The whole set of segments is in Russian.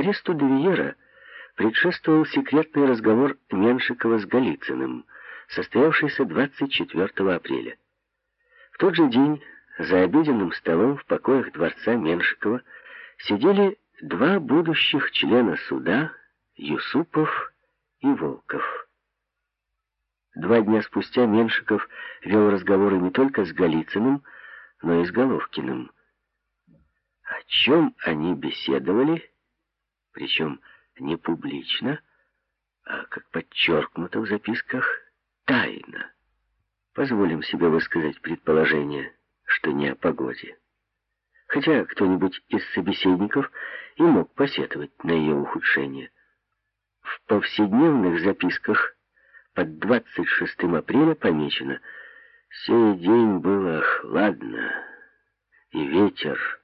Аресту Девиера предшествовал секретный разговор Меншикова с Голицыным, состоявшийся 24 апреля. В тот же день за обеденным столом в покоях дворца Меншикова сидели два будущих члена суда Юсупов и Волков. Два дня спустя Меншиков вел разговоры не только с Голицыным, но и с Головкиным. О чем они беседовали, причем не публично, а, как подчеркнуто в записках, тайно. Позволим себе высказать предположение, что не о погоде. Хотя кто-нибудь из собеседников и мог посетовать на ее ухудшение. В повседневных записках под 26 апреля помечено «Сей день было хладно, и ветер,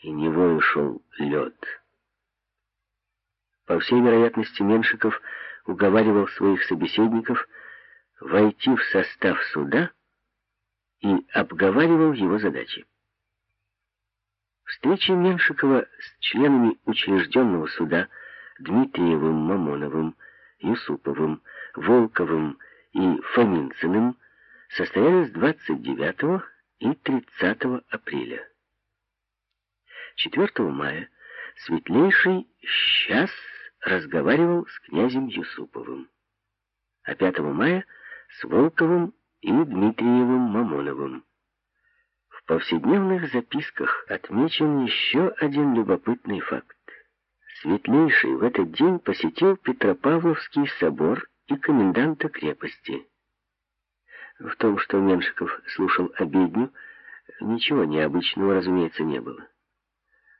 и невою шел лед». По всей вероятности, Меншиков уговаривал своих собеседников войти в состав суда и обговаривал его задачи. Встречи Меншикова с членами учрежденного суда Дмитриевым, Мамоновым, Юсуповым, Волковым и Фоминциным состоялись 29 и 30 апреля. 4 мая Светлейший сейчас разговаривал с князем Юсуповым, а 5 мая с Волковым и Дмитриевым Мамоновым. В повседневных записках отмечен еще один любопытный факт. Светлейший в этот день посетил Петропавловский собор и коменданта крепости. В том, что Меншиков слушал обедню, ничего необычного, разумеется, не было.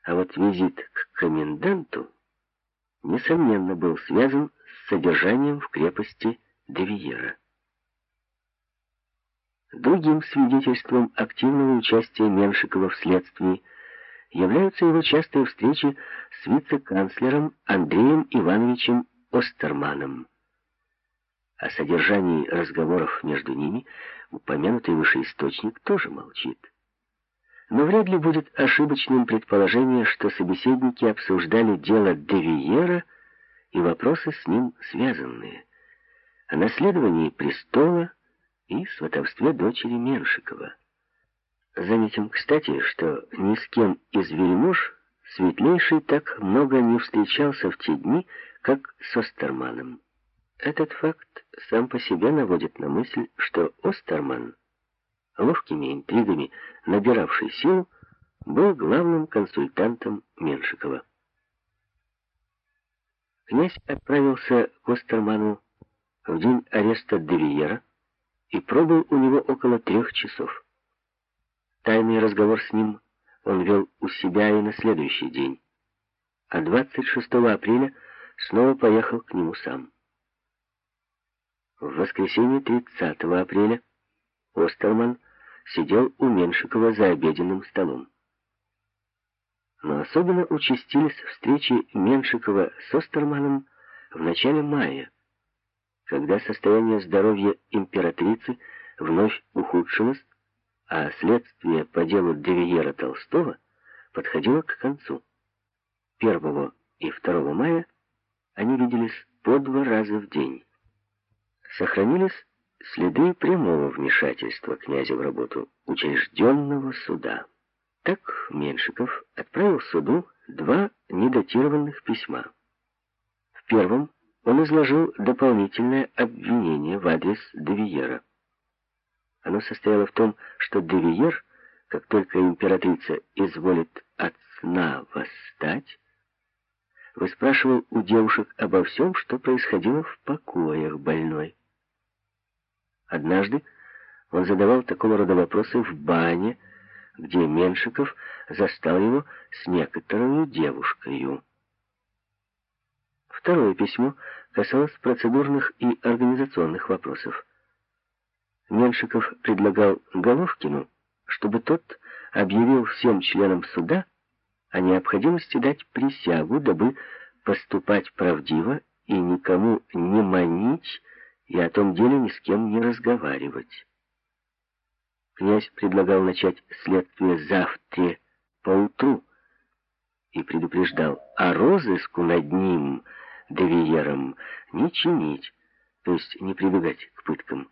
А вот визит к коменданту, несомненно, был связан с содержанием в крепости Девиера. Другим свидетельством активного участия Меншикова в следствии являются его частые встречи с вице-канцлером Андреем Ивановичем Остерманом. О содержании разговоров между ними упомянутый выше источник тоже молчит. Но вряд ли будет ошибочным предположение, что собеседники обсуждали дело Девиера и вопросы с ним связанные. О наследовании престола и сватовстве дочери Меншикова. Заметим, кстати, что ни с кем из вельмож Светлейший так много не встречался в те дни, как с Остерманом. Этот факт сам по себе наводит на мысль, что Остерман ловкими интригами набиравший силу, был главным консультантом Меншикова. Князь отправился к Остерману в день ареста Девиера и пробыл у него около трех часов. Тайный разговор с ним он вел у себя и на следующий день, а 26 апреля снова поехал к нему сам. В воскресенье 30 апреля Остерман сидел у Меншикова за обеденным столом. Но особенно участились встречи Меншикова с Остерманом в начале мая, когда состояние здоровья императрицы вновь ухудшилось, а следствие по делу Девиера Толстого подходило к концу. 1 и 2 мая они виделись по два раза в день. Сохранились следы прямого вмешательства князя в работу учрежденного суда. Так Меншиков отправил суду два недатированных письма. В первом он изложил дополнительное обвинение в адрес Девиера. Оно состояло в том, что Девиер, как только императрица изволит от сна восстать, выспрашивал у девушек обо всем, что происходило в покоях больной. Однажды он задавал такого рода вопросы в бане, где Меншиков застал его с некоторой девушкой. Второе письмо касалось процедурных и организационных вопросов. Меншиков предлагал Головкину, чтобы тот объявил всем членам суда о необходимости дать присягу, дабы поступать правдиво и никому не манить, и о том деле ни с кем не разговаривать. Князь предлагал начать следствие завтра поутру, и предупреждал, а розыску над ним, Девиером, не чинить, то есть не прибегать к пыткам.